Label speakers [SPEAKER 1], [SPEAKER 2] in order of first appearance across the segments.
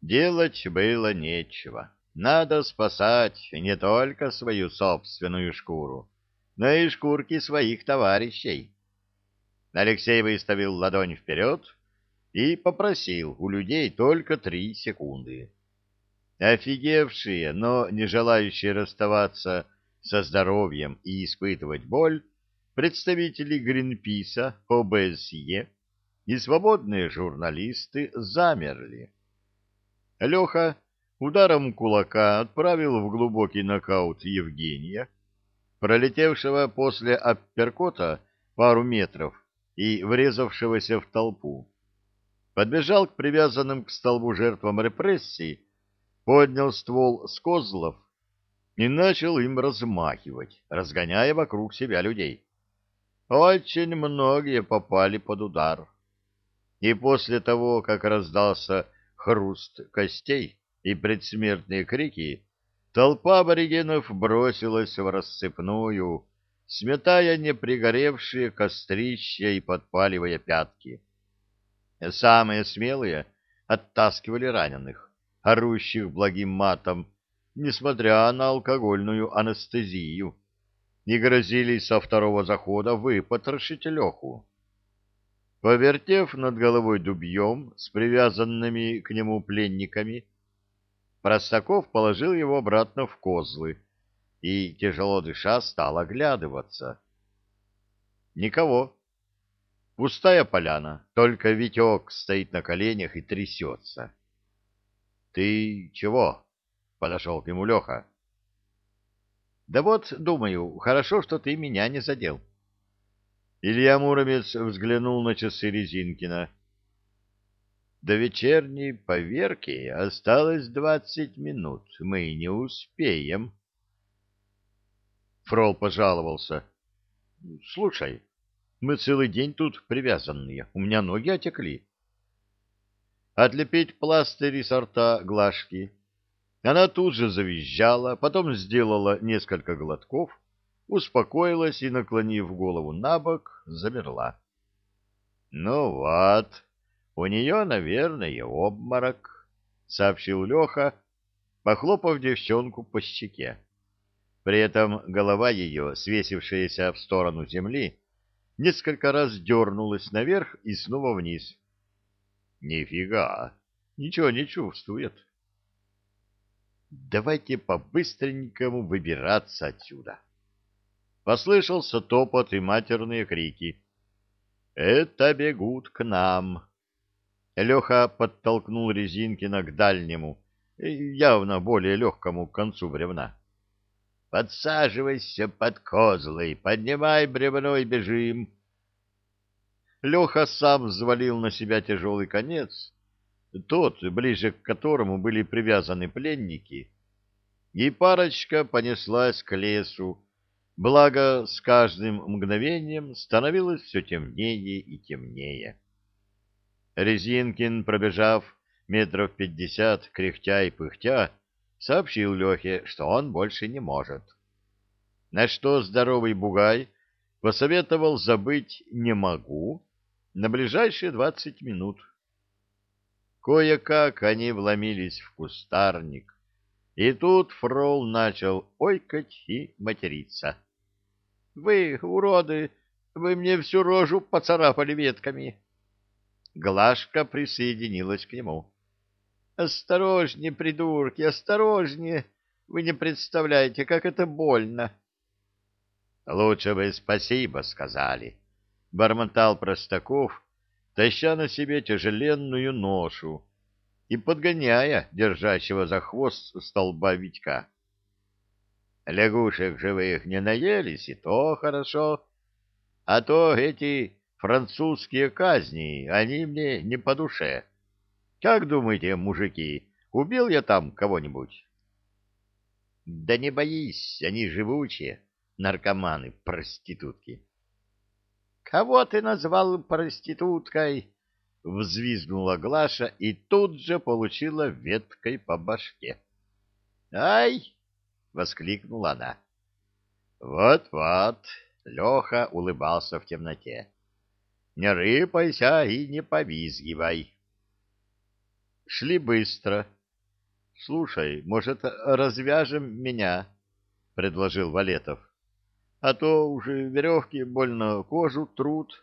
[SPEAKER 1] Делать было нечего. Надо спасать не только свою собственную шкуру, но и шкурки своих товарищей. Алексей выставил ладонь вперед и попросил у людей только три секунды. Офигевшие, но не желающие расставаться со здоровьем и испытывать боль, представители Гринписа, ОБСЕ и свободные журналисты замерли. Леха ударом кулака отправил в глубокий нокаут Евгения, пролетевшего после апперкота пару метров и врезавшегося в толпу. Подбежал к привязанным к столбу жертвам репрессий, поднял ствол с козлов и начал им размахивать, разгоняя вокруг себя людей. Очень многие попали под удар. И после того, как раздался хруст костей и предсмертные крики, толпа аборигенов бросилась в рассыпную, сметая непригоревшие кострища и подпаливая пятки. Самые смелые оттаскивали раненых, орущих благим матом, несмотря на алкогольную анестезию, и грозились со второго захода выпотрошить Леху. Повертев над головой дубьем с привязанными к нему пленниками, Простаков положил его обратно в козлы и, тяжело дыша, стал оглядываться. Никого. Пустая поляна, только Витек стоит на коленях и трясется. — Ты чего? — подошел к нему Леха. — Да вот, думаю, хорошо, что ты меня не задел. Илья Муромец взглянул на часы Резинкина. До вечерней поверки осталось двадцать минут. Мы не успеем. Фрол пожаловался. — Слушай, мы целый день тут привязанные. У меня ноги отекли. Отлепить пластыри с рта Глашки. Она тут же завизжала, потом сделала несколько глотков, успокоилась и, наклонив голову на бок, замерла. — Ну вот, у нее, наверное, обморок, — сообщил Леха, похлопав девчонку по щеке. При этом голова ее, свесившаяся в сторону земли, несколько раз дернулась наверх и снова вниз. — Нифига, ничего не чувствует. — Давайте по-быстренькому выбираться отсюда. Послышался топот и матерные крики. — Это бегут к нам. Леха подтолкнул Резинкина к дальнему, явно более легкому концу бревна. Подсаживайся под козлы, поднимай бревно и бежим. Леха сам взвалил на себя тяжелый конец, тот, ближе к которому были привязаны пленники, и парочка понеслась к лесу, благо с каждым мгновением становилось все темнее и темнее. Резинкин, пробежав метров пятьдесят, кряхтя и пыхтя, сообщил Лехе, что он больше не может. На что здоровый бугай посоветовал забыть «не могу» на ближайшие двадцать минут. Кое-как они вломились в кустарник, и тут Фрол начал ойкать и материться. — Вы, уроды, вы мне всю рожу поцарапали ветками. Глашка присоединилась к нему. Осторожнее, придурки, осторожнее. Вы не представляете, как это больно. Лучше бы спасибо сказали, бормотал Простаков, таща на себе тяжеленную ношу и подгоняя держащего за хвост столба Витька. Лягушек живых не наелись, и то хорошо. А то эти французские казни, они мне не по душе. Как думаете, мужики, убил я там кого-нибудь? Да не боись, они живучие, наркоманы, проститутки. Кого ты назвал проституткой? Взвизгнула Глаша и тут же получила веткой по башке. Ай! Воскликнула она. Вот-вот, Леха улыбался в темноте. Не рыпайся и не повизгивай. Шли быстро. — Слушай, может, развяжем меня? — предложил Валетов. — А то уже веревки больно кожу трут.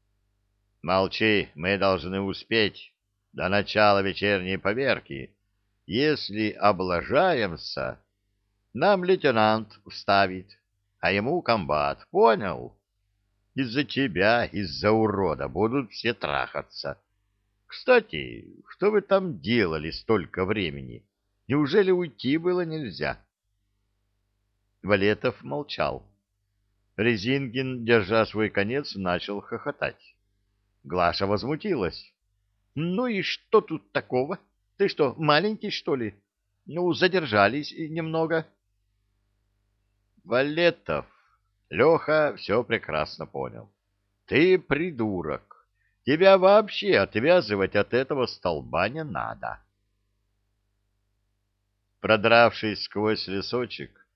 [SPEAKER 1] — Молчи, мы должны успеть до начала вечерней поверки. Если облажаемся, нам лейтенант вставит, а ему комбат. Понял? Из-за тебя, из-за урода будут все трахаться. Кстати, что вы там делали столько времени? Неужели уйти было нельзя? Валетов молчал. Резинкин, держа свой конец, начал хохотать. Глаша возмутилась. — Ну и что тут такого? Ты что, маленький, что ли? Ну, задержались немного. — Валетов, Леха все прекрасно понял. Ты придурок. Тебя вообще отвязывать от этого столба не надо. Продравшись сквозь лесочек,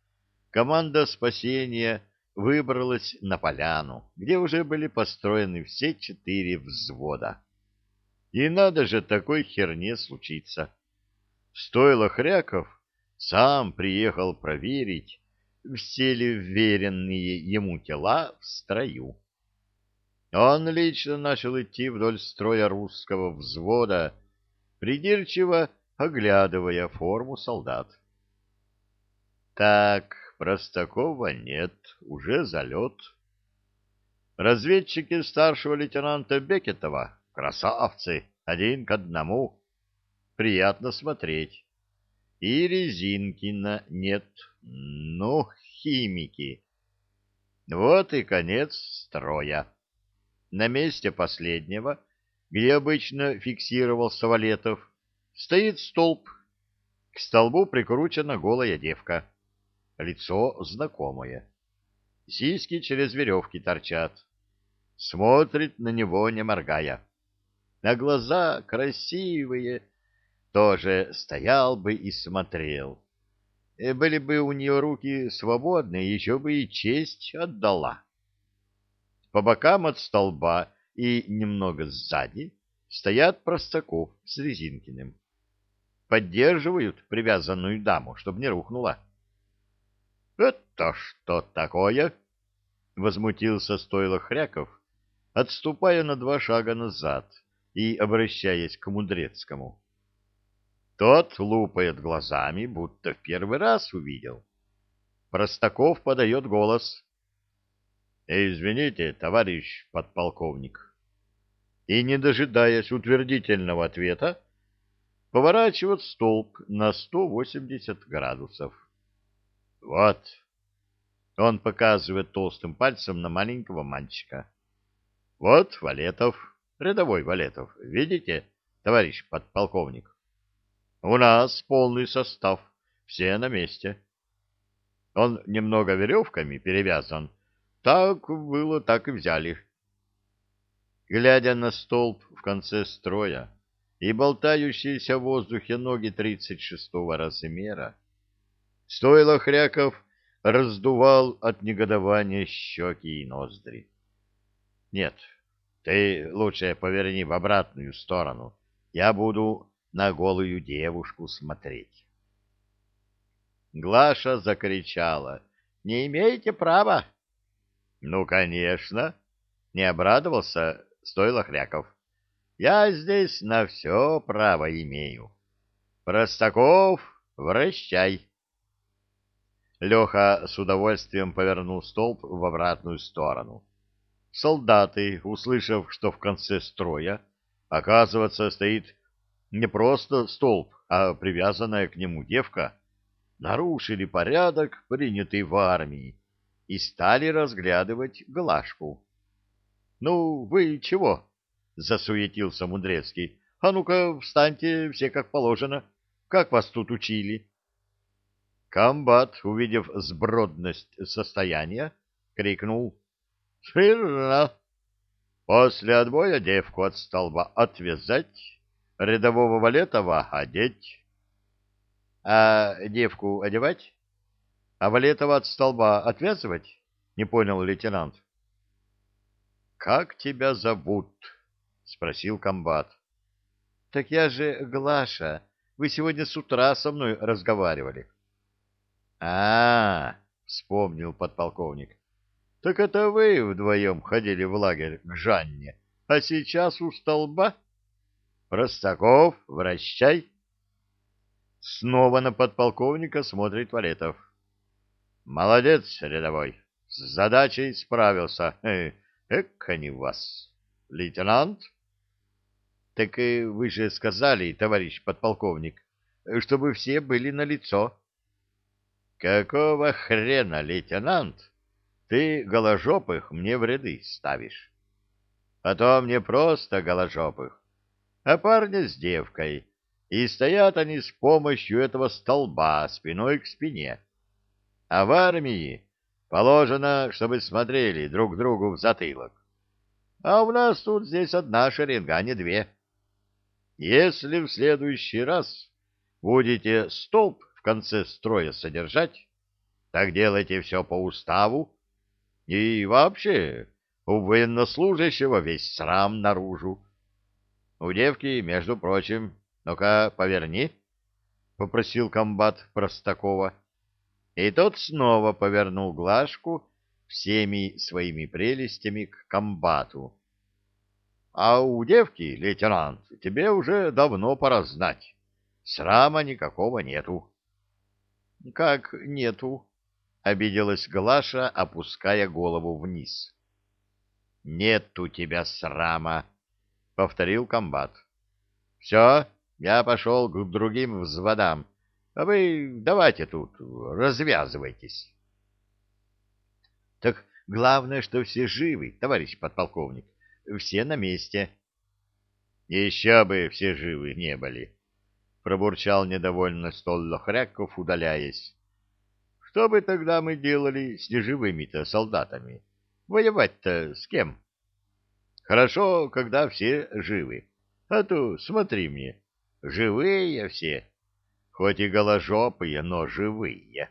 [SPEAKER 1] команда спасения выбралась на поляну, где уже были построены все четыре взвода. И надо же такой херне случиться. Стоило Хряков сам приехал проверить, все ли ему тела в строю. Он лично начал идти вдоль строя русского взвода, придирчиво оглядывая форму солдат. Так, Простакова нет, уже залет. Разведчики старшего лейтенанта Бекетова — красавцы, один к одному. Приятно смотреть. И Резинкина нет. Ну, химики. Вот и конец строя. На месте последнего, где обычно фиксировался Валетов, стоит столб. К столбу прикручена голая девка. Лицо знакомое. Сиськи через веревки торчат. Смотрит на него, не моргая. А глаза красивые, тоже стоял бы и смотрел. Э, были бы у нее руки свободны, еще бы и честь отдала. По бокам от столба и немного сзади стоят Простаков с Резинкиным. Поддерживают привязанную даму, чтобы не рухнула. — Это что такое? — возмутился стойло Хряков, отступая на два шага назад и обращаясь к Мудрецкому. Тот лупает глазами, будто в первый раз увидел. Простаков подает голос. «Извините, товарищ подполковник». И, не дожидаясь утвердительного ответа, поворачивает столб на 180 градусов. «Вот». Он показывает толстым пальцем на маленького мальчика. «Вот Валетов, рядовой Валетов, видите, товарищ подполковник?» У нас полный состав, все на месте. Он немного веревками перевязан. Так было, так и взяли. Глядя на столб в конце строя и болтающиеся в воздухе ноги тридцать шестого размера, стоило Хряков раздувал от негодования щеки и ноздри. Нет, ты лучше поверни в обратную сторону. Я буду на голую девушку смотреть. Глаша закричала. «Не имеете права!» «Ну, конечно!» — не обрадовался стойло Хряков. «Я здесь на все право имею. Простаков, вращай!» Леха с удовольствием повернул столб в обратную сторону. Солдаты, услышав, что в конце строя, оказывается, стоит не просто столб, а привязанная к нему девка, нарушили порядок, принятый в армии, и стали разглядывать Глашку. — Ну, вы чего? — засуетился Мудрецкий. — А ну-ка, встаньте все как положено. Как вас тут учили? Комбат, увидев сбродность состояния, крикнул. — Смирно! После отбоя девку от столба отвязать рядового Валетова одеть. А девку одевать? А Валетова от столба отвязывать? Не понял лейтенант. Как тебя зовут? спросил комбат. Так я же Глаша. Вы сегодня с утра со мной разговаривали. А, -а, -а вспомнил подполковник. Так это вы вдвоем ходили в лагерь к Жанне, а сейчас у столба? Простаков, вращай. Снова на подполковника смотрит Валетов. Молодец, рядовой, с задачей справился. Эк, они вас. Лейтенант? Так вы же сказали, товарищ подполковник, чтобы все были на лицо. Какого хрена, лейтенант? Ты голожопых мне в ряды ставишь. А то мне просто голожопых, а парня с девкой, и стоят они с помощью этого столба спиной к спине. А в армии положено, чтобы смотрели друг другу в затылок. А у нас тут здесь одна шеренга, а не две. Если в следующий раз будете столб в конце строя содержать, так делайте все по уставу. И вообще, у военнослужащего весь срам наружу. У девки, между прочим, ну-ка, поверни, — попросил комбат Простакова. И тот снова повернул Глашку всеми своими прелестями к комбату. А у девки, лейтенант, тебе уже давно пора знать. Срама никакого нету. — Как нету? — обиделась Глаша, опуская голову вниз. — Нет у тебя срама, — повторил комбат. — Все, я пошел к другим взводам, а вы давайте тут, развязывайтесь. — Так главное, что все живы, товарищ подполковник все на месте. — Еще бы все живы не были, — пробурчал недовольно Столлохряков, удаляясь. — Что бы тогда мы делали с неживыми-то солдатами? Воевать-то с кем? Хорошо, когда все живы. А то, смотри мне, живые все, хоть и голожопые, но живые.